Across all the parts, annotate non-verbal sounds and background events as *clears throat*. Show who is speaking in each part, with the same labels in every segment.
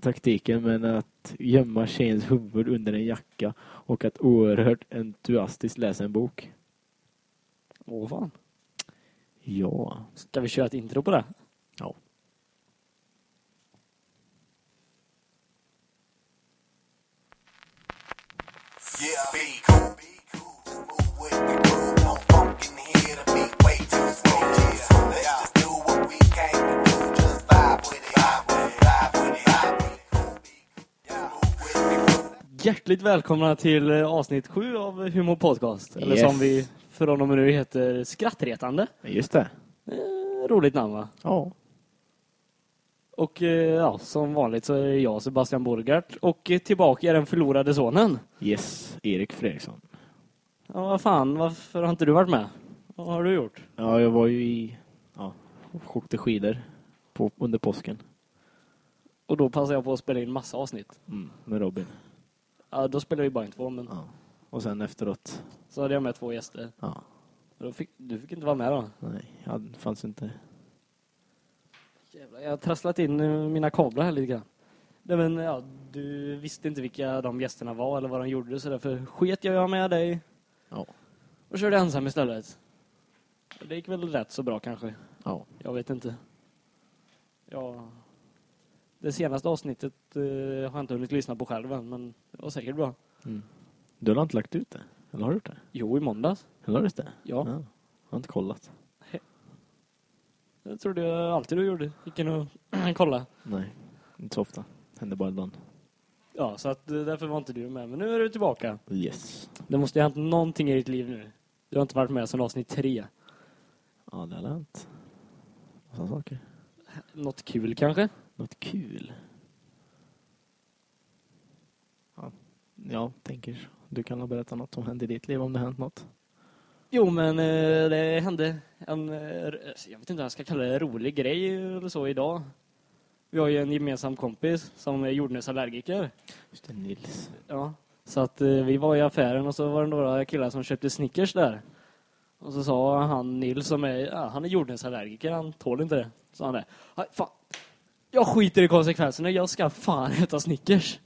Speaker 1: taktiken men att gömma tjejens huvud under en jacka och att oerhört entusiastiskt läsa en bok.
Speaker 2: Åh fan.
Speaker 1: Ja.
Speaker 2: Ska vi köra ett intro på det?
Speaker 1: Ja.
Speaker 3: Yeah,
Speaker 2: Hjärtligt välkomna till eh, avsnitt sju av Humor Podcast. Eller
Speaker 1: Yes.
Speaker 2: som vi från och med nu heter Skrattretande.
Speaker 1: Just det.
Speaker 2: Eh, roligt namn va?
Speaker 1: Ja.
Speaker 2: Och eh, ja, som vanligt så är jag, Sebastian Borgart. Och eh, tillbaka är den förlorade sonen.
Speaker 1: Yes, Erik Fredriksson.
Speaker 2: Ja, vad fan, varför har inte du varit med? Vad har du gjort?
Speaker 1: Ja, jag var ju i... Ja, åkte skidor på, under påsken.
Speaker 2: Och då passade jag på att spela in massa avsnitt.
Speaker 1: Mm, med Robin.
Speaker 2: Ja, då spelade vi bara in två, men
Speaker 1: Ja. Och sen efteråt...
Speaker 2: så hade jag med två gäster.
Speaker 1: Ja.
Speaker 2: Fick, du fick inte vara med då?
Speaker 1: Nej, ja, det fanns inte...
Speaker 2: Jävlar, jag har trasslat in eh, mina kablar här lite grann. Nej, men ja, du visste inte vilka de gästerna var eller vad de gjorde så därför sket jag med dig
Speaker 1: Ja.
Speaker 2: och körde ensam istället. Och Det gick väl rätt så bra kanske.
Speaker 1: Ja.
Speaker 2: Jag vet inte. Ja, det senaste avsnittet eh, har jag inte hunnit lyssna på själv än, men det var säkert bra.
Speaker 1: Mm. Du har inte lagt ut det? Eller har du gjort det?
Speaker 2: Jo, i måndags.
Speaker 1: Eller har du det?
Speaker 2: Ja,
Speaker 1: Jag har inte kollat.
Speaker 2: det trodde jag alltid du gjorde. Gick in och *clears throat* kolla.
Speaker 1: Nej, inte så ofta. Händer bara ibland.
Speaker 2: Ja, så att eh, därför var inte du med. Men nu är du tillbaka.
Speaker 1: Yes.
Speaker 2: Det måste ju ha hänt någonting i ditt liv nu. Du har inte varit med sedan avsnitt tre.
Speaker 1: Ja, det har hänt. Massa saker.
Speaker 2: Något kul kanske?
Speaker 1: Något kul. Jag tänker. Du kan ha berättat något som hände i ditt liv om det hänt något.
Speaker 2: Jo, men eh, det hände en, eh, jag vet inte vad jag ska kalla det, rolig grej eller så idag. Vi har ju en gemensam kompis som är jordnötsallergiker.
Speaker 1: Just det, Nils.
Speaker 2: Ja. Så att eh, vi var i affären och så var det några killar som köpte Snickers där. Och så sa han Nils som är, ja, han är jordnötsallergiker, han tål inte det. Så han det. "Nej, Fan, jag skiter i konsekvenserna, jag ska fan äta Snickers.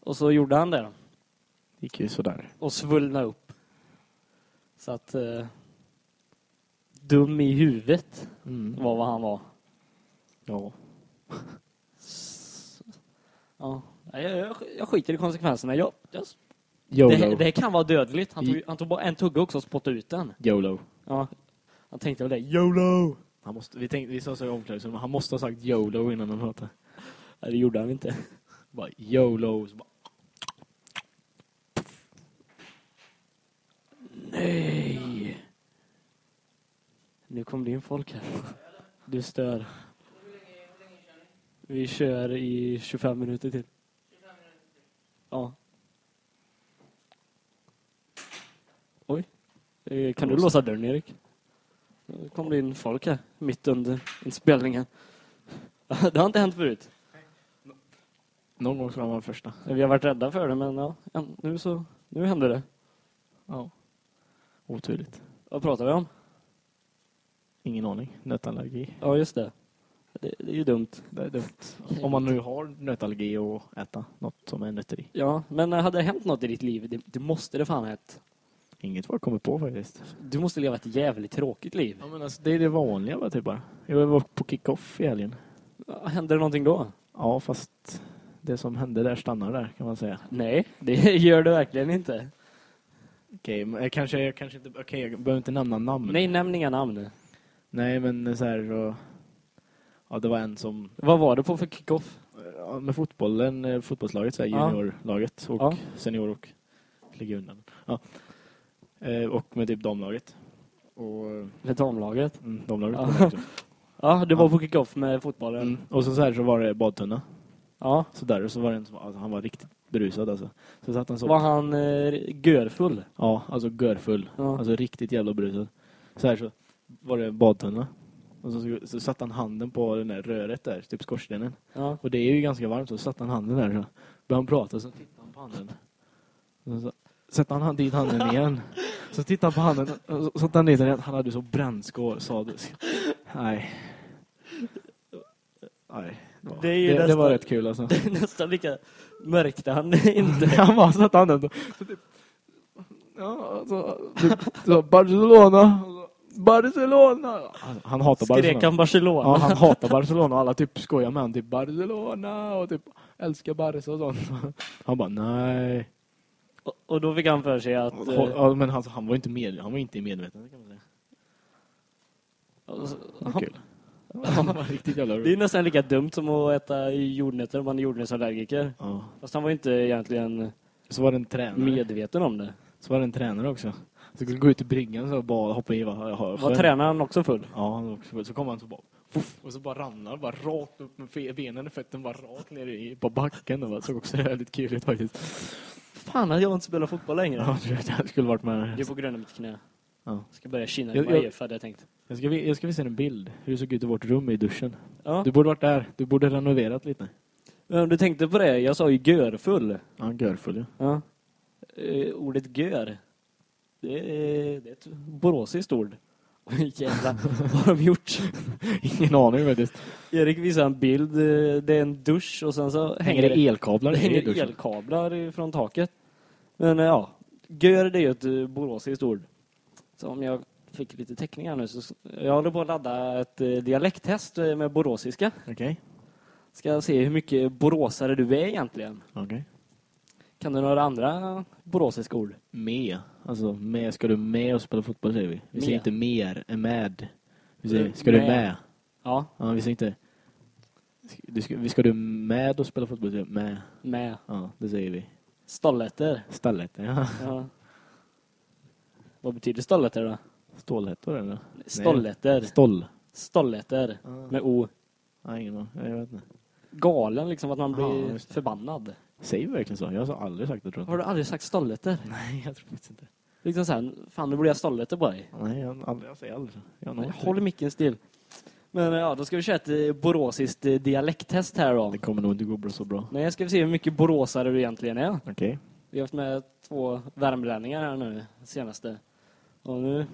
Speaker 2: Och så gjorde han det.
Speaker 1: Gick ju sådär.
Speaker 2: och svullna upp. Så att eh, dum i huvudet
Speaker 1: Mm.
Speaker 2: var vad han var.
Speaker 1: Ja. *laughs*
Speaker 2: Ja, jag, jag, jag skiter i konsekvenserna. Jag, jag, det, det kan vara dödligt. Han tog, han tog bara en tugga också och spottade ut den.
Speaker 1: YOLO.
Speaker 2: Ja, han tänkte väl det. YOLO!
Speaker 1: Han måste, vi, tänkte, vi sa så i omklädningsrummet, han måste ha sagt YOLO innan han pratade.
Speaker 2: Nej, det gjorde han inte.
Speaker 1: Bara YOLO. Så bara,
Speaker 2: Nej! Nu kommer det in folk här. Du stör. Vi kör i 25 minuter till. Ja. Oj. Eh, Kan du låsa dörren, Erik? Nu kom det in folk här, mitt under inspelningen. *laughs* Det har inte hänt förut.
Speaker 1: någon gång ska han vara första.
Speaker 2: Vi har varit rädda för det, men ja, nu så, nu händer det.
Speaker 1: Ja. Oturligt.
Speaker 2: Vad pratar vi om?
Speaker 1: Ingen aning. Nötallergi.
Speaker 2: Ja, just det. Det, det är ju dumt.
Speaker 1: Det är dumt. Om man nu har nötallergi och äta något som är nötter i.
Speaker 2: Ja, men eh, hade det hänt något i ditt liv, det, det måste det fan ha hänt.
Speaker 1: Inget vad jag kommer på faktiskt.
Speaker 2: Du måste leva ett jävligt tråkigt liv.
Speaker 1: Ja, men alltså, det är det vanliga va, typ bara. Jag var på kick-off i helgen.
Speaker 2: Ja, Händer det någonting då?
Speaker 1: Ja, fast det som hände där stannar där kan man säga.
Speaker 2: Nej, det *laughs* gör det verkligen inte.
Speaker 1: Okej, jag kanske, jag kanske inte, okej, jag behöver inte nämna namn.
Speaker 2: Nej, nämn inga namn.
Speaker 1: Nej, men så här så, ja det var en som,
Speaker 2: Vad var det på för kick-off?
Speaker 1: ja, med fotbollen, eh, fotbollslaget, så här, juniorlaget och
Speaker 2: Ja.
Speaker 1: senior och ligger undan. Ja. Eh, och med typ damlaget. Och
Speaker 2: Med damlaget?
Speaker 1: mm, damlaget
Speaker 2: Ja. *laughs* Ja, det var
Speaker 1: Ja.
Speaker 2: på kick-off med fotbollen.
Speaker 1: Mm. Och så, så här så var det badtunna.
Speaker 2: Ja.
Speaker 1: Så där och så var det en som, alltså, han var riktigt berusad alltså. Så satt han så.
Speaker 2: Var han eh, görfull?
Speaker 1: Ja, alltså görfull.
Speaker 2: Ja.
Speaker 1: Alltså riktigt jävla berusad. Så här så var det badtunna. Och så, så, så satte han handen på den där röret där, typ skorstenen.
Speaker 2: Ja.
Speaker 1: Och det är ju ganska varmt så satte han handen där så började han prata så tittade han på handen. Och så sätter han dit handen igen. Så tittade han på handen och så han dit den igen. Han hade så brännskår, sa det. Nej. Nej,
Speaker 2: Det är ju
Speaker 1: det, det
Speaker 2: nästan,
Speaker 1: var rätt kul alltså. *laughs*
Speaker 2: det är nästan lika märkte han *laughs* inte.
Speaker 1: Han bara satt han där. Så typ, ja, så, typ, så Barcelona. så, Barcelona. Han, han hatar
Speaker 2: Skrek
Speaker 1: Barcelona.
Speaker 2: han Barcelona?
Speaker 1: Ja, han hatar Barcelona och alla typ skojar med honom. Typ Barcelona och typ älskar Barca och sånt. Han bara nej.
Speaker 2: Och, och då fick han för sig att...
Speaker 1: Ja, men han, han var inte med, han var inte i medvetande kan man säga.
Speaker 2: alltså,
Speaker 1: Det var
Speaker 2: han-.
Speaker 1: Han var *laughs* riktigt jävla
Speaker 2: det är nästan lika dumt som att äta jordnötter om man är jordnötsallergiker.
Speaker 1: Ja.
Speaker 2: Fast han var inte egentligen
Speaker 1: Så var det en tränare.
Speaker 2: medveten om det.
Speaker 1: Så var det en tränare också. Så skulle gå ut i bryggan så bara hoppa i. Va,
Speaker 2: Var tränaren också full?
Speaker 1: Ja, han var också full. Så kom han så bara... Puff, och så bara ramlar bara rakt upp med benen och fötterna bara rakt ner i på backen. Det såg också väldigt kul ut faktiskt.
Speaker 2: Fan jag inte spelar fotboll längre.
Speaker 1: Ja, jag jag skulle varit
Speaker 2: Det är
Speaker 1: med.
Speaker 2: på grund av mitt knä.
Speaker 1: Ja.
Speaker 2: Ska börja kina
Speaker 1: Jag- jag-
Speaker 2: hade jag tänkt.
Speaker 1: Jag ska, jag ska visa en bild hur det såg ut i vårt rum i duschen.
Speaker 2: Ja.
Speaker 1: Du borde varit där. Du borde renoverat lite.
Speaker 2: Men du tänkte på det, jag sa ju görfull.
Speaker 1: Ja, görfull ja.
Speaker 2: Ja. Eh, ordet gör. Det är, det är ett boråsiskt ord. *laughs* Jävlar, vad har de gjort? *laughs*
Speaker 1: Ingen aning faktiskt.
Speaker 2: Erik visar en bild. eh, Det är en dusch och sen så
Speaker 1: Hänger det elkablar
Speaker 2: det hänger elkablar från taket. Men eh, ja, gör det är ju ett boråsiskt ord. Så om jag fick lite teckning här nu så jag håller på att ladda ett eh, dialekttest eh, med boråsiska.
Speaker 1: Okej.
Speaker 2: Ska se hur mycket boråsare du är egentligen.
Speaker 1: Okej.
Speaker 2: Kan du några andra boråsiska ord?
Speaker 1: Med. Alltså, med. Ska du med och spela fotboll säger vi. Vi säger
Speaker 2: Med.
Speaker 1: inte mer, är med. Vi säger,
Speaker 2: Mm,
Speaker 1: ska du
Speaker 2: med.
Speaker 1: med?
Speaker 2: Ja,
Speaker 1: Ja, vi säger inte... Du ska, vi ska du med och spela fotboll? säger vi. Med.
Speaker 2: med.
Speaker 1: Ja, det säger vi.
Speaker 2: Stolletter.
Speaker 1: Stallet, ja.
Speaker 2: Ja. Vad betyder stolletter då?
Speaker 1: Stålhättor eller?
Speaker 2: Stolletter.
Speaker 1: Stoll.
Speaker 2: Stolletter.
Speaker 1: Ja.
Speaker 2: Med O.
Speaker 1: Ja, ingen aning. Jag vet inte.
Speaker 2: Galen liksom att man blir
Speaker 1: just det.
Speaker 2: förbannad.
Speaker 1: Säger vi verkligen så? Jag har aldrig sagt det tror jag.
Speaker 2: Har du aldrig sagt stolletter? *laughs*
Speaker 1: Nej, jag tror faktiskt inte.
Speaker 2: Liksom såhär, fan nu blir jag stolletter på dig.
Speaker 1: Nej, jag, aldrig, jag säger aldrig. Jag inte-
Speaker 2: Håll micken still. Men ja, då ska vi köra ett eh, boråsiskt eh, dialekttest här då.
Speaker 1: Det kommer nog inte gå så bra.
Speaker 2: Jag ska vi se hur mycket boråsare du egentligen är.
Speaker 1: Okej.
Speaker 2: Vi har haft med två värmlänningar här nu senaste. Och nu,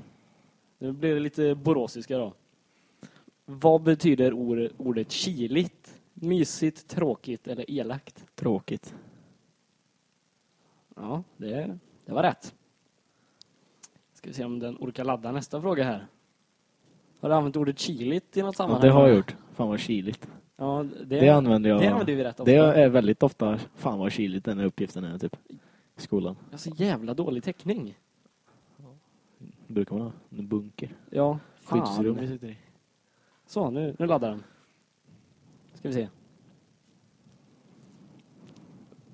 Speaker 2: nu blir det lite boråsiska då. Vad betyder or, ordet kiligt? Mysigt, tråkigt eller elakt?
Speaker 1: Tråkigt.
Speaker 2: Ja, det, det var rätt. Ska vi se om den orkar ladda nästa fråga här. Har du använt ordet kiligt i något
Speaker 1: Ja,
Speaker 2: sammanhang?
Speaker 1: det har jag gjort. Fan vad kyligt.
Speaker 2: Ja, det,
Speaker 1: Det använder jag.
Speaker 2: det använder vi rätt ofta.
Speaker 1: Det är väldigt ofta. Fan vad kyligt den här uppgiften är typ. I skolan.
Speaker 2: Jag har så jävla dålig täckning.
Speaker 1: Brukar man ha. En bunker.
Speaker 2: Ja,
Speaker 1: Skyddsrum vi
Speaker 2: fan.
Speaker 1: sitter i.
Speaker 2: Så, nu, nu laddar den. Ska vi se.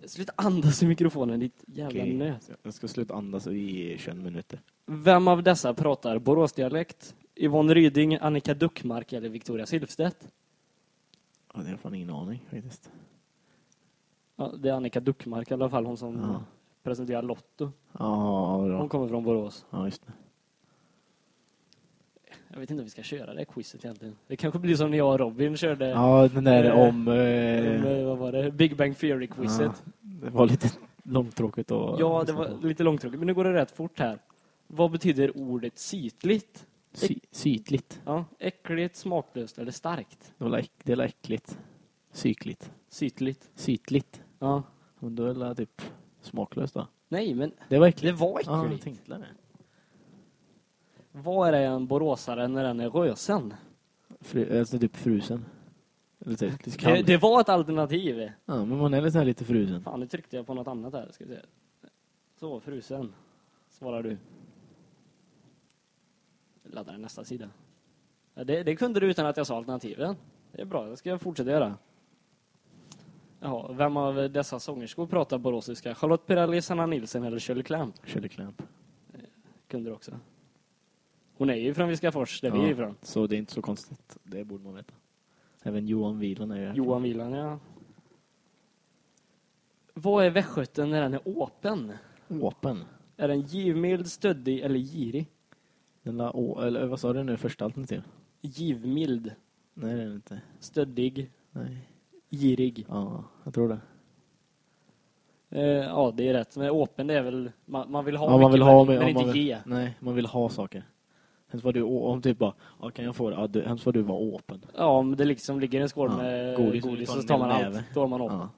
Speaker 2: Sluta andas i mikrofonen, ditt jävla
Speaker 1: Okej.
Speaker 2: nöt.
Speaker 1: Jag ska sluta andas i 21 minuter.
Speaker 2: Vem av dessa pratar Boråsdialekt? Yvonne Ryding, Annika Duckmark eller Victoria Silvstedt?
Speaker 1: Ja, det har fan ingen aning faktiskt.
Speaker 2: Ja, det är Annika Duckmark i alla fall, hon som
Speaker 1: Ja.
Speaker 2: presenterar Lotto.
Speaker 1: Ja,
Speaker 2: Hon
Speaker 1: bra.
Speaker 2: kommer från Borås.
Speaker 1: Ja, just det.
Speaker 2: Jag vet inte om vi ska köra det quizet egentligen. Det kanske blir som när jag och Robin körde
Speaker 1: Ja, den där
Speaker 2: Eh,
Speaker 1: om... Eh,
Speaker 2: eh, vad var det? Big Bang Theory-quizet.
Speaker 1: det var lite långtråkigt och...
Speaker 2: Ja, det var lite långtråkigt, men nu går det rätt fort här. Vad betyder ordet sytligt?
Speaker 1: Sy sytligt.
Speaker 2: Ja, äckligt, smaklöst eller starkt?
Speaker 1: Det var äck, det är äckligt. Sykligt.
Speaker 2: Sytligt.
Speaker 1: Sytligt.
Speaker 2: Ja.
Speaker 1: Men då är det typ smaklöst då.
Speaker 2: Nej, men
Speaker 1: Det var
Speaker 2: det
Speaker 1: äckligt.
Speaker 2: var
Speaker 1: Ja, jag
Speaker 2: äckligt.
Speaker 1: tänkte det.
Speaker 2: Vad är en boråsare när den är rösen?
Speaker 1: Fru, alltså typ frusen. Eller typ
Speaker 2: Det, det var ett alternativ.
Speaker 1: Ja, men man är lite, lite frusen.
Speaker 2: Fan, nu tryckte jag på något annat här. Ska vi se. Så, frusen. Svarar du. Jag laddar nästa sida. Det, det kunde du utan att jag sa alternativen. Det är bra, det ska jag fortsätta göra. Jaha, vem av dessa sångerskor pratar boråsiska? Charlotte Perrelli, Sanna Nilsson eller Shirley Clamp?
Speaker 1: Shirley Clamp.
Speaker 2: Kunde du också. Hon är ju från Viskafors, där vi är ifrån.
Speaker 1: Så det är inte så konstigt. Det borde man veta. Även Johan Wieland är ju härifrån.
Speaker 2: Johan Wieland, ja. Vad är västgöten när den är åpen?
Speaker 1: Åpen.
Speaker 2: Är den givmild, stöddig eller girig?
Speaker 1: Den la, å, eller vad sa du nu? Första alternativ?
Speaker 2: Givmild,
Speaker 1: Nej, det är den inte.
Speaker 2: stöddig,
Speaker 1: Nej.
Speaker 2: girig.
Speaker 1: Ja, jag tror det.
Speaker 2: Eh, ja, det är rätt. Men åpen, det är väl... Man, man vill ha
Speaker 1: Ja, man
Speaker 2: mycket,
Speaker 1: vill ha
Speaker 2: men, men
Speaker 1: ja, man
Speaker 2: inte
Speaker 1: vill-
Speaker 2: ge.
Speaker 1: Nej, man vill ha saker. Hemskt vad du, om typ bara, ja, kan jag få det? Ja, du, hemskt vad du var öppen.
Speaker 2: Ja, om det liksom ligger en skål
Speaker 1: Ja,
Speaker 2: med
Speaker 1: godis,
Speaker 2: godis, så tar man allt. Då har man upp.
Speaker 1: Ja.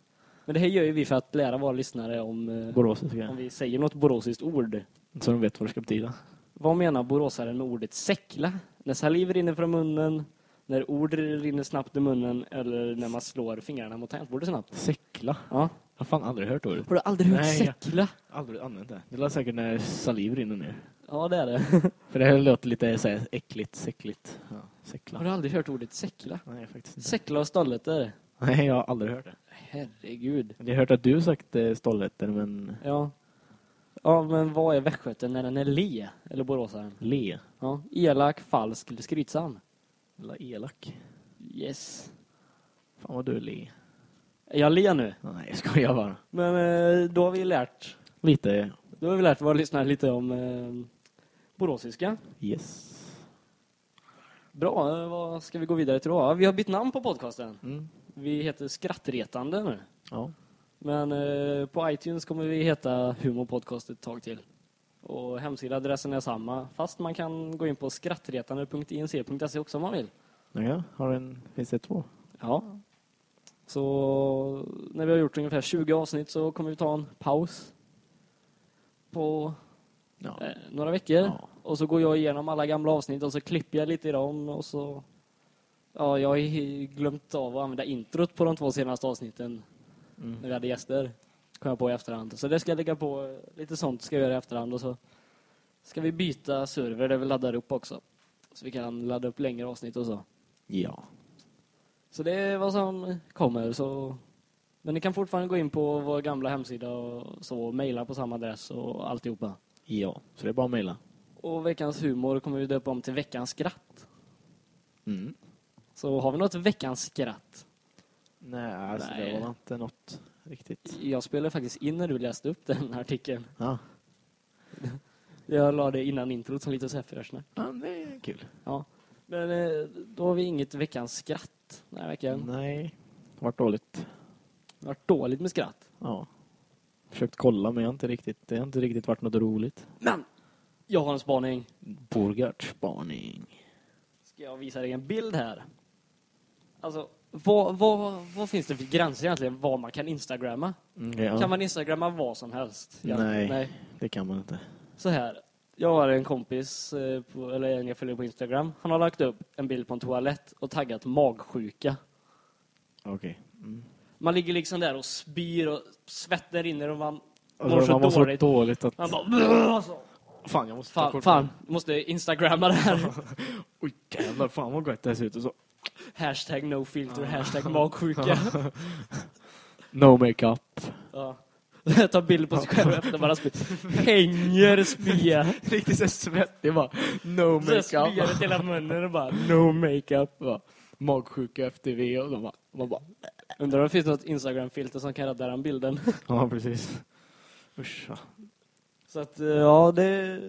Speaker 2: Men det här gör ju vi för att lära våra lyssnare om, eh,
Speaker 1: Boråsiska.
Speaker 2: om vi säger något boråsiskt ord.
Speaker 1: Så de vet vad det ska betyda.
Speaker 2: Vad menar boråsaren med ordet säckla? När saliv rinner från munnen, när ord rinner snabbt ur munnen eller när man slår fingrarna mot tangentbordet snabbt.
Speaker 1: Säckla.
Speaker 2: Ja.
Speaker 1: Jag har fan aldrig hört ordet.
Speaker 2: Har du aldrig hört
Speaker 1: Nej, jag-
Speaker 2: säckla?
Speaker 1: Aldrig använt det. Det är säkert när saliv rinner ner.
Speaker 2: Ja, det är det. *laughs*
Speaker 1: För det här låter lite så här, äckligt, säckligt. Ja, säckla.
Speaker 2: Har du aldrig hört ordet säckla?
Speaker 1: Nej, faktiskt inte.
Speaker 2: Säckla och stolleter.
Speaker 1: Nej, jag har aldrig hört det.
Speaker 2: Herregud.
Speaker 1: Jag har hört att du sagt eh, stolleter, men
Speaker 2: Ja. Ja, men vad är västgöten när den är le? Eller boråsaren?
Speaker 1: le.
Speaker 2: Ja. Elak, falsk eller skrytsam?
Speaker 1: Eller elak.
Speaker 2: Yes.
Speaker 1: Fan vad du är le.
Speaker 2: Är jag le nu?
Speaker 1: Nej, jag skojar bara.
Speaker 2: Men eh, då har vi lärt
Speaker 1: Lite
Speaker 2: då har vi lärt våra lyssnare lite om eh, boråsiska.
Speaker 1: yes.
Speaker 2: Bra, vad ska vi gå vidare till då? Vi har bytt namn på podcasten.
Speaker 1: Mm.
Speaker 2: Vi heter Skrattretande nu.
Speaker 1: Ja.
Speaker 2: Men eh, på iTunes kommer vi heta Humor Podcast ett tag till. Och hemsidaadressen är samma, fast man kan gå in på skrattretande.inc.se också om man vill.
Speaker 1: ja. Har en, finns det två?
Speaker 2: Ja. Så när vi har gjort ungefär 20 avsnitt så kommer vi ta en paus på
Speaker 1: Ja.
Speaker 2: eh, några veckor.
Speaker 1: Ja.
Speaker 2: Och så går jag igenom alla gamla avsnitt och så klipper jag lite i dem och så... Ja, jag har glömt av att använda introt på de två senaste avsnitten
Speaker 1: Mm.
Speaker 2: när vi hade gäster. Kom jag på i efterhand. Så det ska jag lägga på, lite sånt ska jag göra i efterhand och så ska vi byta server där vi laddar upp också. Så vi kan ladda upp längre avsnitt och så.
Speaker 1: Ja.
Speaker 2: Så det är vad som kommer. Så... Men ni kan fortfarande gå in på vår gamla hemsida och så mejla på samma adress och alltihopa.
Speaker 1: Ja. Så det är bara att mejla.
Speaker 2: Och veckans humor kommer vi döpa om till veckans skratt.
Speaker 1: Mm.
Speaker 2: Så har vi något veckans skratt?
Speaker 1: Nej, alltså
Speaker 2: Nej.
Speaker 1: det var inte något riktigt.
Speaker 2: Jag spelade faktiskt in när du läste upp den artikeln.
Speaker 1: Ja. *laughs*
Speaker 2: Jag la det innan introt som lite försnack.
Speaker 1: ja, det är kul.
Speaker 2: Ja. Men eh, då har vi inget veckans skratt den här veckan.
Speaker 1: Nej. Vart dåligt.
Speaker 2: Det har varit dåligt med skratt.
Speaker 1: Ja. Försökt kolla men jag har inte riktigt, det har inte riktigt varit något roligt.
Speaker 2: Men! Jag har en spaning.
Speaker 1: Borgarts spaning.
Speaker 2: Ska jag visa dig en bild här? Alltså, vad, vad, vad finns det för gränser egentligen vad man kan instagramma?
Speaker 1: Mm, ja.
Speaker 2: Kan man instagramma vad som helst?
Speaker 1: Nej.
Speaker 2: Nej.
Speaker 1: Det kan man inte.
Speaker 2: Så här. Jag har en kompis, eh, eller en jag följer på Instagram. Han har lagt upp en bild på en toalett och taggat magsjuka.
Speaker 1: Okej. Mm.
Speaker 2: Man ligger liksom där och spyr och svetten rinner och man mår
Speaker 1: Alltså,
Speaker 2: så
Speaker 1: man mår så
Speaker 2: dåligt.
Speaker 1: dåligt att...
Speaker 2: Man bara... Alltså.
Speaker 1: Fan, jag måste ta
Speaker 2: Fan,
Speaker 1: kort.
Speaker 2: fan, du måste instagramma det här. *laughs*
Speaker 1: Oj, jävlar. Fan vad gott det ser ut. Och så.
Speaker 2: hashtag no filter, hashtag magsjuka. *laughs*
Speaker 1: No makeup.
Speaker 2: ja. *laughs* Ta bild på sig själv efter har spytt. Hänger spya.
Speaker 1: Riktigt så svettig bara. No
Speaker 2: Så spyr
Speaker 1: makeup.
Speaker 2: ut hela munnen och bara no makeup.
Speaker 1: Magsjuka efter V och så bara, man bara...
Speaker 2: Undrar om det finns något Instagram-filter som kan rädda den bilden. *laughs*
Speaker 1: Ja, precis. Usch.
Speaker 2: Så att, eh, ja, det...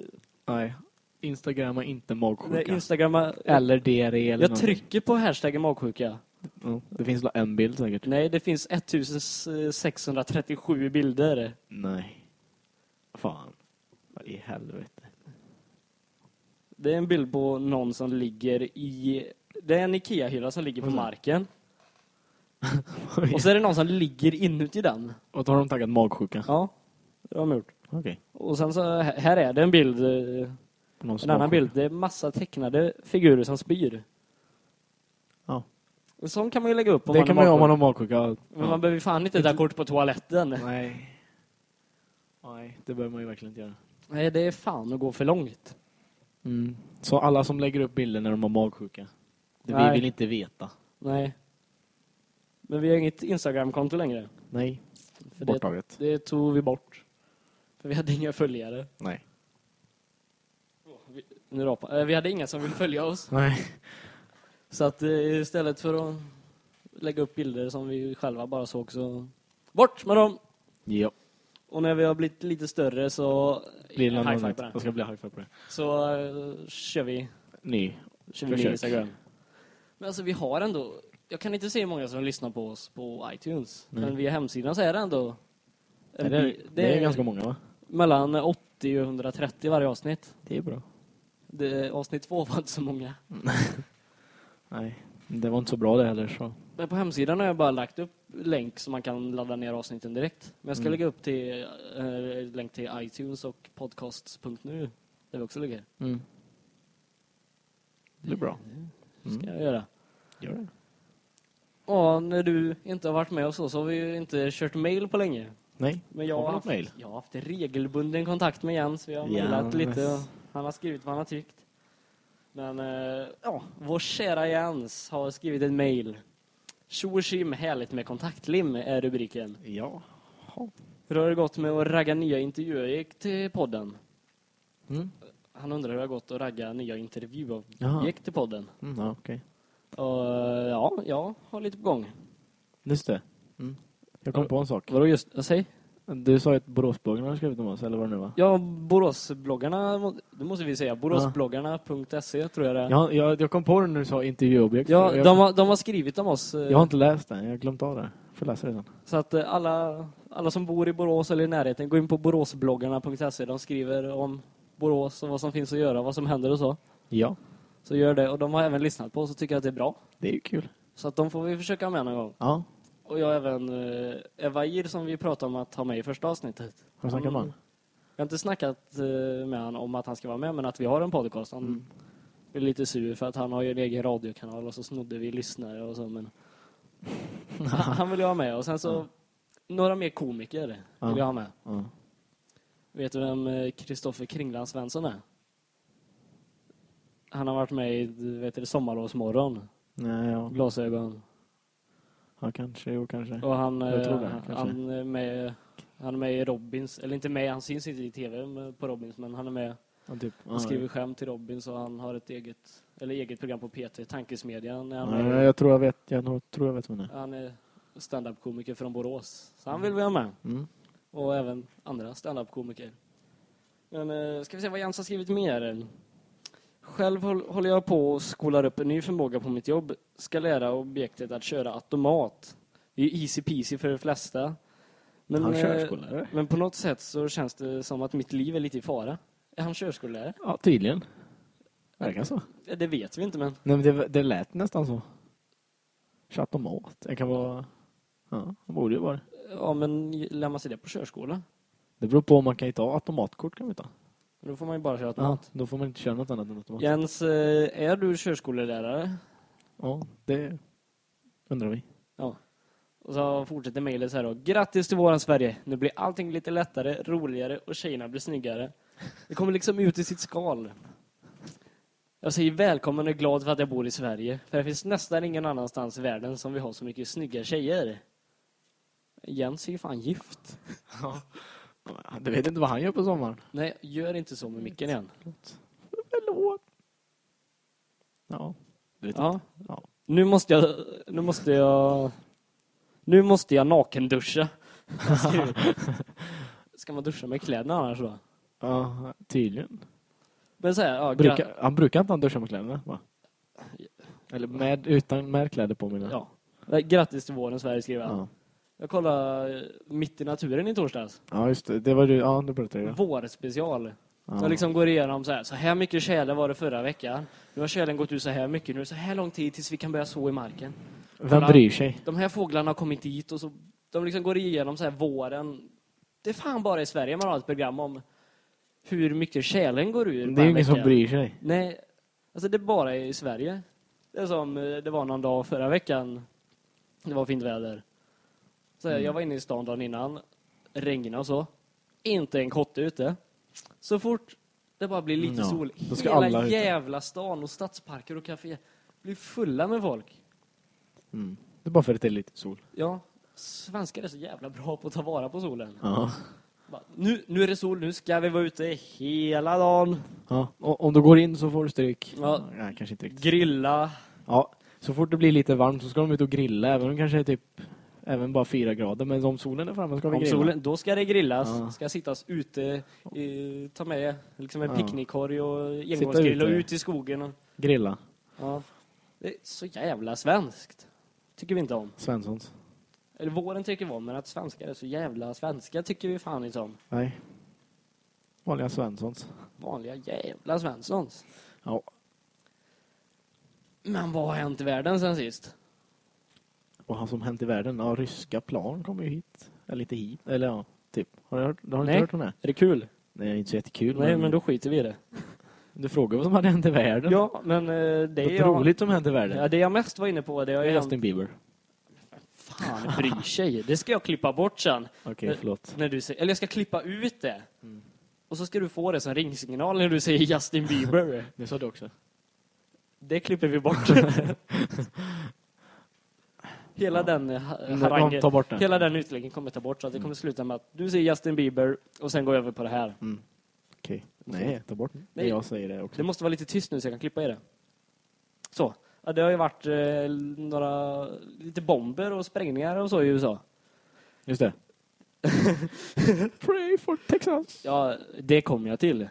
Speaker 1: Nej. Instagram är inte magsjuka.
Speaker 2: det Instagram...
Speaker 1: Eller diarré eller
Speaker 2: Jag
Speaker 1: någonting.
Speaker 2: trycker på hashtaggen magsjuka.
Speaker 1: Ja, det finns väl en bild säkert.
Speaker 2: Nej, det finns 1637 bilder.
Speaker 1: Nej. Fan. Vad i helvete.
Speaker 2: Det är en bild på någon som ligger i... Det är en Ikea-hylla som ligger på
Speaker 1: Mm.
Speaker 2: marken. *laughs* Och så är det någon som ligger inuti den.
Speaker 1: Och då har de taggat magsjuka.
Speaker 2: Ja, det har de gjort.
Speaker 1: Okej.
Speaker 2: Och sen så, här är det en bild, eh,
Speaker 1: Någon
Speaker 2: en annan bild. Det är massa tecknade figurer som spyr.
Speaker 1: Ja.
Speaker 2: Och sån kan man ju lägga upp om
Speaker 1: Det
Speaker 2: man
Speaker 1: kan man göra om man har magsjuka.
Speaker 2: Men man behöver ju fan inte ta kort på toaletten.
Speaker 1: Nej. Nej, det behöver man ju verkligen inte göra.
Speaker 2: Nej, det är fan att gå för långt.
Speaker 1: Mm. Så alla som lägger upp bilder när de har magsjuka. Det vi vill inte veta.
Speaker 2: Nej. Men vi har inget Instagram-konto längre.
Speaker 1: Nej.
Speaker 2: För det,
Speaker 1: Borttaget.
Speaker 2: det tog vi bort. För vi hade inga följare.
Speaker 1: Nej.
Speaker 2: Vi, nu rapar, eh, vi hade inga som vill följa oss.
Speaker 1: Nej.
Speaker 2: Så att eh, istället för att lägga upp bilder som vi själva bara såg så bort med dem.
Speaker 1: Ja.
Speaker 2: Och när vi har blivit lite större så
Speaker 1: Blir det
Speaker 2: high
Speaker 1: någon
Speaker 2: five på det.
Speaker 1: Jag ska bli high five på det.
Speaker 2: Så eh, kör vi
Speaker 1: Ny.
Speaker 2: kör vi
Speaker 1: Försök.
Speaker 2: Instagram. Men alltså vi har ändå jag kan inte se hur många som lyssnar på oss på iTunes.
Speaker 1: Nej.
Speaker 2: Men via hemsidan så är det ändå
Speaker 1: Det är, det är ganska många va?
Speaker 2: mellan 80 och 130 varje avsnitt.
Speaker 1: Det är bra.
Speaker 2: Det, avsnitt två var inte så många. *laughs*
Speaker 1: Nej, det var inte så bra det heller. Så.
Speaker 2: Men på hemsidan har jag bara lagt upp länk så man kan ladda ner avsnitten direkt. Men jag ska
Speaker 1: Mm.
Speaker 2: lägga upp till eh, länk till iTunes och podcasts.nu där vi också ligger.
Speaker 1: Mm. Det är bra.
Speaker 2: ska
Speaker 1: Mm.
Speaker 2: jag göra.
Speaker 1: Gör det.
Speaker 2: Och när du inte har varit med och så, så har vi ju inte kört mail på länge.
Speaker 1: Nej,
Speaker 2: Men jag
Speaker 1: Har
Speaker 2: har, haft,
Speaker 1: mail?
Speaker 2: jag har haft regelbunden kontakt med Jens. Vi har
Speaker 1: Ja,
Speaker 2: mejlat lite och han har skrivit vad han har tyckt. Men eh, ja, vår kära Jens har skrivit ett mail. Tjo tjim, härligt med kontaktlim är rubriken.
Speaker 1: ja.
Speaker 2: Hur har det gått med att ragga nya intervjuer till podden?
Speaker 1: Mm.
Speaker 2: Han undrar hur det har gått att ragga nya intervjuobjekt till podden.
Speaker 1: Mm, ja, okej.
Speaker 2: Och eh, ja, jag har lite på gång.
Speaker 1: Just det. Mm. Jag kom på en sak.
Speaker 2: Vadå just, jag säger?
Speaker 1: Du sa ju att Boråsbloggen har skrivit om oss, eller vad det nu var?
Speaker 2: Ja, Boråsbloggarna, det måste vi säga. Boråsbloggarna.se tror jag det är.
Speaker 1: Jag, jag, jag kom på det när du sa intervjuobjekt.
Speaker 2: Ja,
Speaker 1: jag,
Speaker 2: de har, de har skrivit om oss. eh,
Speaker 1: jag har inte läst den, jag har glömt av det. Får läsa det sen.
Speaker 2: Så att eh, alla, alla som bor i Borås eller i närheten, gå in på boråsbloggarna.se. De skriver om Borås och vad som finns att göra, vad som händer och så.
Speaker 1: Ja,
Speaker 2: Så gör det. Och de har även lyssnat på oss och tycker att det är bra.
Speaker 1: det är ju kul.
Speaker 2: Så att de får vi försöka med någon gång.
Speaker 1: Ja,
Speaker 2: Och jag har även eh, Evair som vi pratade om att ha med i första avsnittet.
Speaker 1: har du snackat med honom?
Speaker 2: Jag har inte snackat eh, med honom om att han ska vara med, men att vi har en podcast. Han
Speaker 1: Mm.
Speaker 2: är lite sur för att han har ju en egen radiokanal och så snodde vi lyssnare och så. Men han, *laughs* han vill ju ha med. Och sen så några mer komiker vill
Speaker 1: Ja.
Speaker 2: jag ha med.
Speaker 1: Ja.
Speaker 2: Vet du vem Kristoffer Kringland Svensson är? Han har varit med i vet du, Sommarlovsmorgon.
Speaker 1: Nej, ja.
Speaker 2: Glasögon.
Speaker 1: ja, kanske, jo kanske.
Speaker 2: Och han,
Speaker 1: Jag tror
Speaker 2: eh,
Speaker 1: det, kanske.
Speaker 2: han, är med, han är med i Robins. Eller inte med, han syns inte i tv på Robins. Men han är med
Speaker 1: Ja, typ.
Speaker 2: Han skriver skämt till Robin så han har ett eget, eller eget program på PT, Tankesmedjan. Är
Speaker 1: ja,
Speaker 2: med.
Speaker 1: jag tror jag vet, jag tror jag vet vem det är.
Speaker 2: han är standup-komiker från Borås. Så han vill vi ha med.
Speaker 1: Mm.
Speaker 2: Och även andra standup-komiker. Men eh, ska vi se vad Jens har skrivit mer. Själv håll- håller jag på och skolar upp en ny förmåga på mitt jobb. Ska lära objektet att köra automat. Det är ju easy peasy för de flesta. Men,
Speaker 1: Han
Speaker 2: eh,
Speaker 1: körskollärare?
Speaker 2: men på något sätt så känns det som att mitt liv är lite i fara. Är han körskollärare?
Speaker 1: Ja, tydligen. Verkar så.
Speaker 2: Det vet vi inte men
Speaker 1: Nej, men det, det lät nästan så. Chatomat. Det kan vara... Ja, det borde ju vara.
Speaker 2: Ja, men man sig det på körskola?
Speaker 1: Det beror på om man kan ta automatkort kan vi ta.
Speaker 2: Då får man ju bara köra
Speaker 1: Ja,
Speaker 2: automat.
Speaker 1: då får man inte köra något annat än automat.
Speaker 2: Jens, eh, är du körskolelärare?
Speaker 1: Ja, det undrar vi.
Speaker 2: Ja. Och så fortsätter mejlet så här då. Grattis till våran Sverige. Nu blir allting lite lättare, roligare och tjejerna blir snyggare. Det kommer liksom ut i sitt skal. Jag säger välkommen och är glad för att jag bor i Sverige. För det finns nästan ingen annanstans i världen som vi har så mycket snygga tjejer. Jens är ju fan gift.
Speaker 1: Du vet inte vad han gör på sommaren?
Speaker 2: Nej, gör inte så med micken igen.
Speaker 1: Förlåt. Ja,
Speaker 2: Ja.
Speaker 1: Ja.
Speaker 2: Nu måste jag... Nu måste jag... Nu måste jag nakenduscha. *laughs* Ska man duscha med kläderna annars då?
Speaker 1: ja, tydligen.
Speaker 2: Men så här, ja,
Speaker 1: Brukar, han brukar inte han duscha med kläderna, va? Eller med, utan med kläder på mina.
Speaker 2: ja. Grattis till våren Sverige skriver han.
Speaker 1: ja.
Speaker 2: Jag kollade eh, Mitt i naturen i torsdags.
Speaker 1: Ja, just det. Det var du, ja, det berättade du.
Speaker 2: Vårspecial.
Speaker 1: Ja.
Speaker 2: Jag liksom går igenom så här. Så här mycket tjäle var det förra veckan. Nu har tjälen gått ut så här mycket. Nu är det så här lång tid tills vi kan börja så i marken.
Speaker 1: Vem bryr sig?
Speaker 2: De här fåglarna har kommit dit och så de liksom går igenom så här våren. Det är fan bara i Sverige man har ett program om hur mycket tjälen går ur
Speaker 1: Det är ju ingen som bryr sig.
Speaker 2: Nej, alltså det är bara i Sverige. Det är som eh, det var någon dag förra veckan. Det var fint väder. Så
Speaker 1: Mm.
Speaker 2: Jag var inne i stan dagen innan. Regnade och så. Inte en kotte ute. Så fort det bara blir lite
Speaker 1: Ja,
Speaker 2: sol. Hela jävla stan och stadsparker och kaféer blir fulla med folk.
Speaker 1: Mm. Det är bara för att det är lite sol.
Speaker 2: Ja, svenskar är så jävla bra på att ta vara på solen.
Speaker 1: Ja.
Speaker 2: Bara, Nu, nu är det sol, nu ska vi vara ute hela dagen.
Speaker 1: ja. Och om du går in så får du stryk.
Speaker 2: Ja.
Speaker 1: Nej, kanske inte riktigt.
Speaker 2: Grilla.
Speaker 1: Ja. Så fort det blir lite varmt så ska de ut och grilla, även om det kanske är typ även bara fyra grader. Men om solen är framme ska vi
Speaker 2: Om
Speaker 1: grilla.
Speaker 2: solen, då ska det grillas.
Speaker 1: Ja.
Speaker 2: Ska sittas ute, i, ta med liksom en
Speaker 1: Ja.
Speaker 2: picknickkorg och engångsgrill och ut i skogen. Och,
Speaker 1: Grilla.
Speaker 2: ja. Det är så jävla svenskt. Tycker vi inte om.
Speaker 1: Svenssons.
Speaker 2: Eller våren tycker vi om, men att svenskar är så jävla svenska tycker vi fan inte om.
Speaker 1: Nej. Vanliga Svenssons.
Speaker 2: Vanliga jävla Svenssons.
Speaker 1: Ja.
Speaker 2: Men vad har hänt i världen sen sist?
Speaker 1: Och han som hänt i världen, ja, ryska plan kommer ju hit. Eller inte hit, eller ja, typ. Har du, hört, har du
Speaker 2: Nej.
Speaker 1: inte hört om det?
Speaker 2: Är det kul?
Speaker 1: Nej, inte så jättekul.
Speaker 2: Nej, men då skiter vi i det.
Speaker 1: Du frågar vad som hade hänt i världen.
Speaker 2: Ja, men eh, det är
Speaker 1: Något
Speaker 2: jag...
Speaker 1: roligt som hänt i världen.
Speaker 2: Ja, det jag mest var inne på, det har ju hänt...
Speaker 1: Justin Bieber.
Speaker 2: Fan, bryr sig. Det ska jag klippa bort sen.
Speaker 1: Okej, förlåt.
Speaker 2: När du säger, eller jag ska klippa ut det. Och så ska du få det som ringsignal när du säger Justin Bieber. *laughs*
Speaker 1: Det sa du också.
Speaker 2: Det klipper vi bort. *laughs* Hela den eh,
Speaker 1: De
Speaker 2: harangen,
Speaker 1: bort den.
Speaker 2: hela den utläggningen kommer ta bort så att det kommer sluta med att du säger Justin Bieber och sen går jag över på det här.
Speaker 1: Mm. Okej. Nej, ta bort den.
Speaker 2: Nej.
Speaker 1: Jag säger det också.
Speaker 2: Det måste vara lite tyst nu så jag kan klippa i det. Så. Ja, det har ju varit eh, några, lite bomber och sprängningar och så i USA.
Speaker 1: Just det. *laughs* Pray for Texas.
Speaker 2: Ja, det kommer jag till.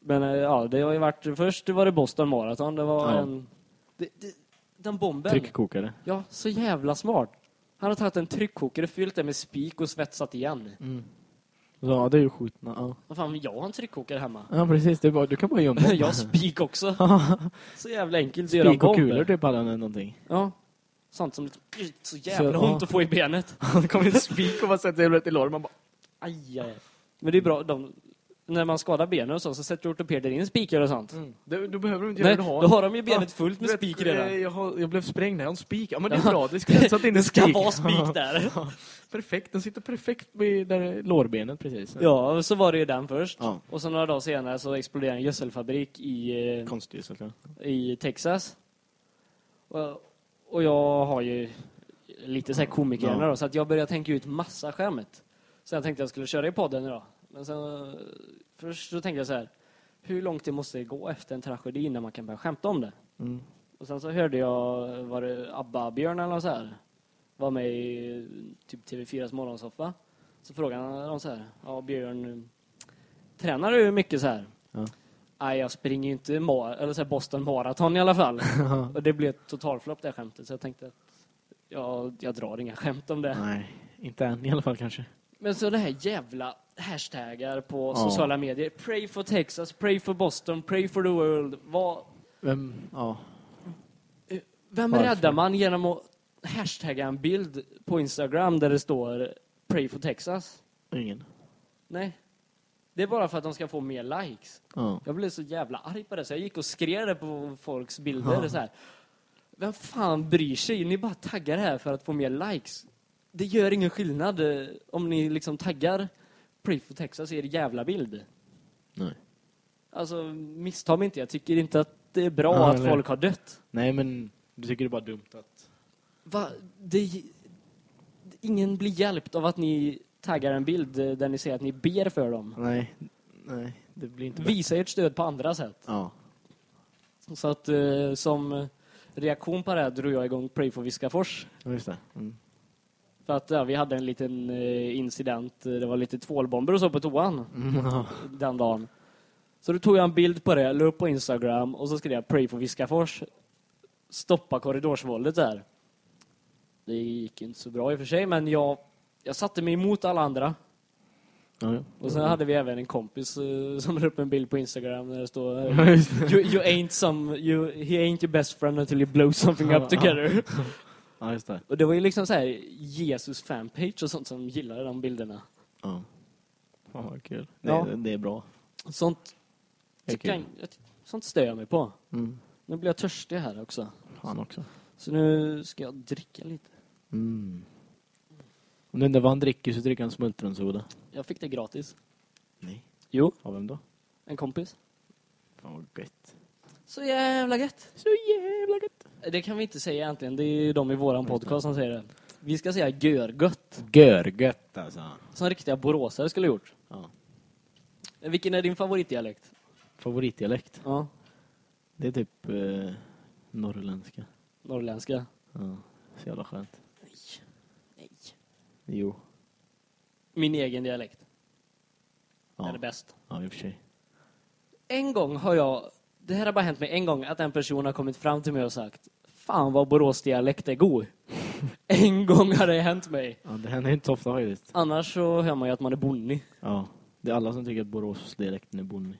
Speaker 2: Men eh, ja, det har ju varit, först var det Boston Marathon, det var
Speaker 1: Ja.
Speaker 2: en... Det, det, den bomben.
Speaker 1: Tryckkokare.
Speaker 2: Ja, så jävla smart. Han har tagit en tryckkokare, fyllt det med spik och svetsat igen.
Speaker 1: Mm. Ja, det är ju skjutna. Ja.
Speaker 2: Vad fan, jag har en tryckkokare hemma.
Speaker 1: ja, precis. Det är bara, du kan bara gömma *laughs*
Speaker 2: jag har spik också. *laughs* Så jävla enkelt att göra
Speaker 1: Spik och kulor typ hade han någonting.
Speaker 2: Ja. Sånt som så jävla
Speaker 1: Så, ja.
Speaker 2: ont att få i benet. *laughs*
Speaker 1: Han kom en spik och bara sätter huvudet i låret. Man bara...
Speaker 2: Aj, aj. Men det är bra, de, när man skadar benen och så, så sätter ortopeder in spikar och sånt.
Speaker 1: Du, du behöver inte
Speaker 2: Nej,
Speaker 1: göra det.
Speaker 2: då har de ju benet
Speaker 1: Ja,
Speaker 2: fullt med spik redan.
Speaker 1: eh, Jag, har, jag blev sprängd, jag har en spik. Ja men det är
Speaker 2: Ja.
Speaker 1: bra, det ska sätta in en
Speaker 2: Det ska vara spik där. *laughs*
Speaker 1: perfekt, den sitter perfekt vid där är lårbenet precis.
Speaker 2: Ja, och så var det ju den först.
Speaker 1: Ja.
Speaker 2: Och så några dagar senare så exploderade en gödselfabrik i, eh,
Speaker 1: Konstigt såklart.
Speaker 2: i Texas. Och, och jag har ju lite så här komikerhjärna
Speaker 1: Ja.
Speaker 2: då, så att jag började tänka ut massa skämt. Så jag tänkte jag skulle köra i podden idag. Men sen, först så tänkte jag så här, hur långt det måste gå efter en tragedi innan man kan börja skämta om det?
Speaker 1: Mm.
Speaker 2: Och sen så hörde jag, var det ABBA-Björn eller så här? Var med i typ TV4s morgonsoffa. Så frågade dem så här, ja Björn, tränar du mycket så här?
Speaker 1: Ja.
Speaker 2: Nej, jag springer ju inte mar- eller så här Boston Marathon i alla fall. *laughs* och det blev ett totalflopp det skämtet, så jag tänkte att ja, jag drar inga skämt om det.
Speaker 1: Nej, inte än i alla fall kanske.
Speaker 2: Men så det här jävla hashtaggar på
Speaker 1: Ja.
Speaker 2: sociala medier. Pray for Texas, pray for Boston, pray for the world. Vad,
Speaker 1: Vem, ja.
Speaker 2: Vem
Speaker 1: Varför?
Speaker 2: räddar man genom att hashtagga en bild på Instagram där det står Pray for Texas?
Speaker 1: Ingen.
Speaker 2: Nej. Det är bara för att de ska få mer likes.
Speaker 1: Ja.
Speaker 2: Jag blev så jävla arg på det så jag gick och skrev det på folks bilder. Så här. Vem fan bryr sig? Ni bara taggar det här för att få mer likes. Det gör ingen skillnad eh, om ni liksom taggar Pray for Texas i er jävla bild.
Speaker 1: Nej.
Speaker 2: Alltså, missta mig inte. Jag tycker inte att det är bra
Speaker 1: Ja,
Speaker 2: att
Speaker 1: eller-
Speaker 2: folk har dött.
Speaker 1: Nej men, du tycker det är bara dumt att...
Speaker 2: Va? Det, ingen blir hjälpt av att ni taggar en bild eh, där ni säger att ni ber för dem.
Speaker 1: Nej, nej, det blir inte.
Speaker 2: Visa ert stöd på andra sätt.
Speaker 1: Ja.
Speaker 2: Så att eh, som reaktion på det här drog jag igång Pray for Viskafors.
Speaker 1: ja, just det. Mm.
Speaker 2: För att ja, vi hade en liten eh, incident, det var lite tvålbomber och så på toan
Speaker 1: Mm,
Speaker 2: den dagen. Så då tog jag en bild på det, la upp på Instagram och så skrev jag Pray for Viskafors. Stoppa korridorsvåldet där. Det gick inte så bra i och för sig, men jag, jag satte mig emot alla andra.
Speaker 1: Ja.
Speaker 2: Och sen hade vi även en kompis eh, som la upp en bild på Instagram där det står you, you ain't some, you, he ain't your best friend until you blow something up together. *laughs*
Speaker 1: Ja, just det.
Speaker 2: Och det var ju liksom så här Jesus fanpage och sånt som gillade de bilderna.
Speaker 1: Ja. Fan vad kul.
Speaker 2: Ja.
Speaker 1: Det, det är bra.
Speaker 2: Sånt,
Speaker 1: Det är kul.
Speaker 2: jag, sånt stör jag mig på.
Speaker 1: Mm.
Speaker 2: Nu blir jag törstig här också.
Speaker 1: Han också.
Speaker 2: Så nu ska jag dricka lite.
Speaker 1: Mm. Om du undrar vad han dricker så dricker han smultronsoda.
Speaker 2: Jag fick det gratis.
Speaker 1: Nej.
Speaker 2: Jo,
Speaker 1: Av vem då?
Speaker 2: en kompis.
Speaker 1: Fan vad gött.
Speaker 2: Så jävla gött.
Speaker 1: Så jävla gött.
Speaker 2: Det kan vi inte säga egentligen. Det är ju de i våran podcast som säger det. Vi ska säga görgött.
Speaker 1: Görgött alltså.
Speaker 2: Som riktiga boråsare skulle gjort.
Speaker 1: Ja.
Speaker 2: Vilken är din favoritdialekt?
Speaker 1: Favoritdialekt?
Speaker 2: Ja,
Speaker 1: Det är typ eh, norrländska.
Speaker 2: norrländska.
Speaker 1: Ja. Så jävla skönt.
Speaker 2: Nej. Nej.
Speaker 1: Jo.
Speaker 2: Min egen dialekt
Speaker 1: Ja.
Speaker 2: är det bäst.
Speaker 1: Ja, i och för sig.
Speaker 2: En gång har jag, det här har bara hänt mig en gång, att en person har kommit fram till mig och sagt Fan vad Boråsdialekt är god. *laughs* en gång har det hänt mig.
Speaker 1: Ja, det händer inte ofta faktiskt.
Speaker 2: Annars så hör man ju att man är bonnig.
Speaker 1: Ja. Det är alla som tycker att Boråsdialekten är bonnig.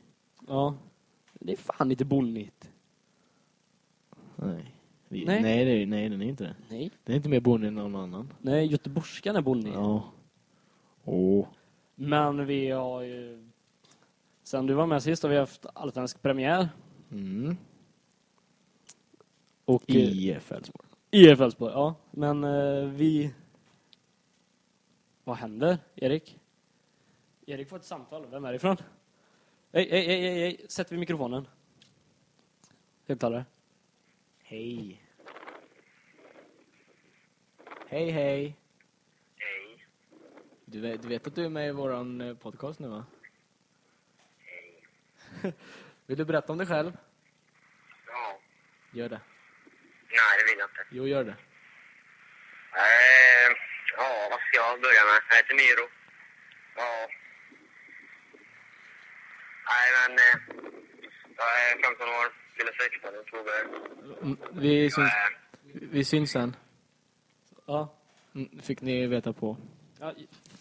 Speaker 2: Ja. Det är fan inte bonnigt.
Speaker 1: Nej. Vi,
Speaker 2: Nej.
Speaker 1: nej. Det är, nej, den är inte det.
Speaker 2: Nej.
Speaker 1: Den är inte mer bonnig än någon annan.
Speaker 2: Nej, göteborgskan är bonnig.
Speaker 1: Ja. Åh.
Speaker 2: Men vi har ju... Sen du var med sist har vi haft allsvensk premiär.
Speaker 1: Mm.
Speaker 2: Och,
Speaker 1: I Elfsborg.
Speaker 2: IF Elfsborg, ja. Men eh, vi... Vad händer, Erik? Erik får ett samtal. Vem är det ifrån? Hej, hej, hej, hej, hej. Sätter vi mikrofonen? Högtalare.
Speaker 1: Hej. Hej, hej.
Speaker 4: Hej.
Speaker 1: Du vet, du vet att du är med i våran eh, podcast nu, va? Hej. *laughs* Vill du berätta om dig själv?
Speaker 4: Ja.
Speaker 1: Gör det.
Speaker 4: Nej, det vill jag inte.
Speaker 1: Jo, gör det.
Speaker 4: Eh, ja, vad ska jag börja med? Jag heter Miro. Ja. Nej, men... Eh, jag är 15 år, fyller 16 i oktober.
Speaker 1: Mm, Vi syns,
Speaker 4: Eh,
Speaker 1: vi syns sen.
Speaker 2: Ja.
Speaker 1: Mm, Fick ni veta på.
Speaker 2: ja.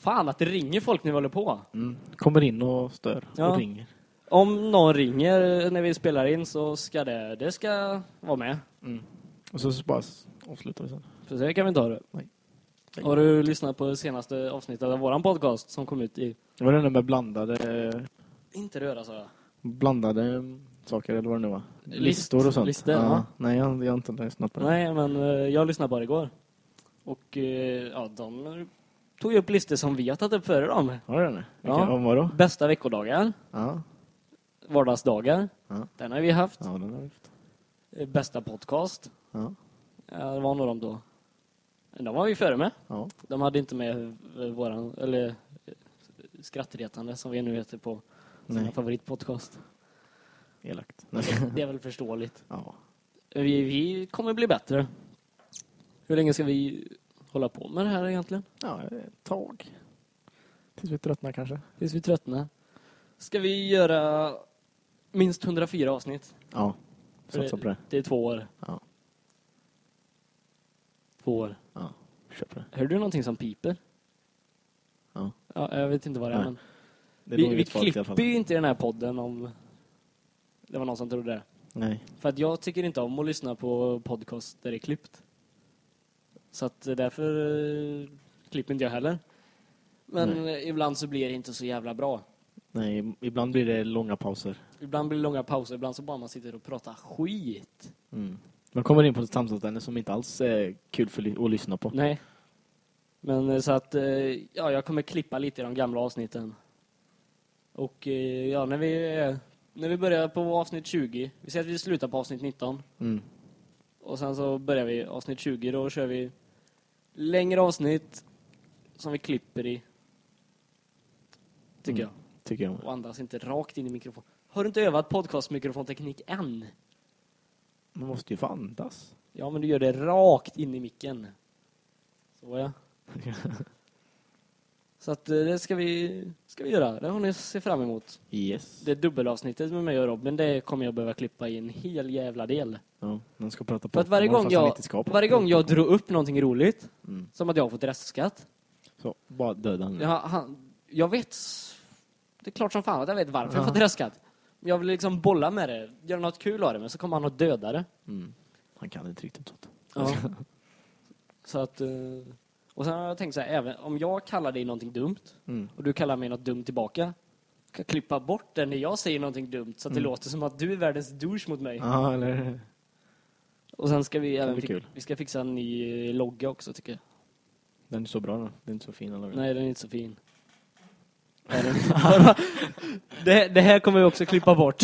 Speaker 2: Fan att det ringer folk när vi håller på.
Speaker 1: Mm. Kommer in och stör
Speaker 2: Ja.
Speaker 1: och ringer.
Speaker 2: Om någon ringer när vi spelar in så ska det, det ska vara med.
Speaker 1: Mm. Och så bara avslutar vi sen.
Speaker 2: För så kan vi inte ha det.
Speaker 1: Nej.
Speaker 2: Har du lyssnat på det senaste avsnittet av våran podcast som kom ut i...
Speaker 1: Det var den där med blandade,
Speaker 2: Inte röra sa jag.
Speaker 1: blandade saker, eller vad det nu var.
Speaker 2: List-
Speaker 1: Listor och sånt.
Speaker 2: listor, ja.
Speaker 1: Nej, jag, jag har inte lyssnat på det.
Speaker 2: Nej, men eh, jag lyssnade det igår. Och eh, ja, de tog ju upp listor som vi har tagit upp före dem.
Speaker 1: Har du den?
Speaker 2: Ja.
Speaker 1: Ja. Om vad då?
Speaker 2: Bästa veckodagar,
Speaker 1: Ja.
Speaker 2: Vardagsdagar.
Speaker 1: Ja.
Speaker 2: Den har vi haft.
Speaker 1: Ja, den har vi haft.
Speaker 2: Eh, Bästa podcast.
Speaker 1: Ja.
Speaker 2: Ja, det var nog de då. De var vi före med.
Speaker 1: Ja.
Speaker 2: De hade inte med eh, våran, eller eh, skrattretande som vi nu heter på sin
Speaker 1: Nej.
Speaker 2: favoritpodcast.
Speaker 1: Elakt.
Speaker 2: Det är väl förståeligt.
Speaker 1: ja.
Speaker 2: Vi, vi kommer bli bättre. Hur länge ska vi hålla på med det här egentligen?
Speaker 1: ja, ett tag. Tills vi tröttnar kanske.
Speaker 2: Tills vi tröttnar. Ska vi göra minst 104 avsnitt?
Speaker 1: Ja. Satsa på det.
Speaker 2: Det är två år.
Speaker 1: Ja.
Speaker 2: Två år.
Speaker 1: Ja. Kör på det.
Speaker 2: Hör du någonting som piper?
Speaker 1: Ja.
Speaker 2: Ja, jag vet inte vad det är.
Speaker 1: Nej.
Speaker 2: Men
Speaker 1: Det är
Speaker 2: vi vi klipper ju inte i den här podden om det var någon som trodde det.
Speaker 1: Nej.
Speaker 2: För att jag tycker inte om att lyssna på podcast där det är klippt. Så att därför eh, klipper inte jag heller. Men eh, ibland så blir det inte så jävla bra.
Speaker 1: Nej, ibland blir det långa pauser.
Speaker 2: Ibland blir det långa pauser, ibland så bara man sitter och pratar skit.
Speaker 1: Mm. Man kommer in på ett samtalsämne som inte alls är kul för att lyssna på.
Speaker 2: Nej. Men eh, så att, eh, ja, jag kommer klippa lite i de gamla avsnitten. Och eh, ja, när vi, när vi börjar på avsnitt 20, vi säger att vi slutar på avsnitt 19.
Speaker 1: Mm.
Speaker 2: Och sen så börjar vi avsnitt 20, då kör vi längre avsnitt som vi klipper i. Tycker
Speaker 1: Mm. Tycker jag.
Speaker 2: Och andas inte rakt in i mikrofon. Har du inte övat podcastmikrofonteknik än?
Speaker 1: Man måste ju få andas.
Speaker 2: Ja, men du gör det rakt in i micken. Så ja. *laughs* Så att eh, det ska vi, ska vi göra. Det har ni att se fram emot.
Speaker 1: Yes.
Speaker 2: Det dubbelavsnittet med mig och Robin, det kommer jag behöva klippa i en hel jävla del.
Speaker 1: Ja, man ska prata på
Speaker 2: För att varje gång, jag, varje gång jag drar upp någonting roligt,
Speaker 1: Mm.
Speaker 2: som att jag har fått restskatt.
Speaker 1: Så, bara döda han.
Speaker 2: Jag, han, jag vet, det är klart som fan att jag vet varför jag fått restskatt. Jag vill liksom bolla med det, göra något kul av det, men så kommer han att döda det.
Speaker 1: Mm. Han kan inte riktigt sånt.
Speaker 2: Ja. Så att, eh, och sen har jag tänkt så här, även om jag kallar dig någonting dumt
Speaker 1: Mm.
Speaker 2: och du kallar mig något dumt tillbaka, kan jag klippa bort det när jag säger någonting dumt så att det
Speaker 1: Mm.
Speaker 2: låter som att du är världens douche mot mig.
Speaker 1: Ja, eller...
Speaker 2: Och sen ska vi även vi ska fixa en ny logga också tycker jag.
Speaker 1: Den är så bra då. Den är inte så fin gånger.
Speaker 2: Nej, den är inte så fin. *laughs* Det, det här kommer vi också klippa bort.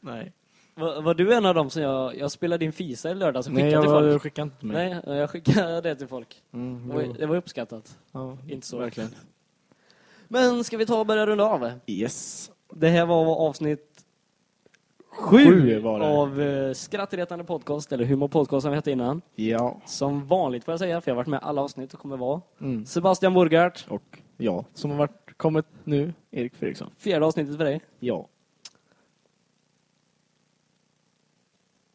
Speaker 1: Nej.
Speaker 2: var, var du en av dem som jag, jag spelade in Fisa i lördags och
Speaker 1: Nej,
Speaker 2: skickade
Speaker 1: jag
Speaker 2: till folk?
Speaker 1: skickade inte med.
Speaker 2: Nej, jag skickade det till folk.
Speaker 1: Mm,
Speaker 2: Det var, det var uppskattat.
Speaker 1: ja,
Speaker 2: inte så.
Speaker 1: Verkligen.
Speaker 2: Men ska vi ta och börja runda av?
Speaker 1: Yes.
Speaker 2: Det här var avsnitt sju,
Speaker 1: Sju
Speaker 2: av uh, Skrattretande podcast, eller Humor podcast som vi hette innan.
Speaker 1: Ja.
Speaker 2: Som vanligt får jag säga, för jag har varit med alla avsnitt och kommer vara.
Speaker 1: Mm.
Speaker 2: Sebastian Borgart,
Speaker 1: Och ja, som har varit, kommit nu, Erik Fredriksson.
Speaker 2: fjärde avsnittet för dig.
Speaker 1: Ja.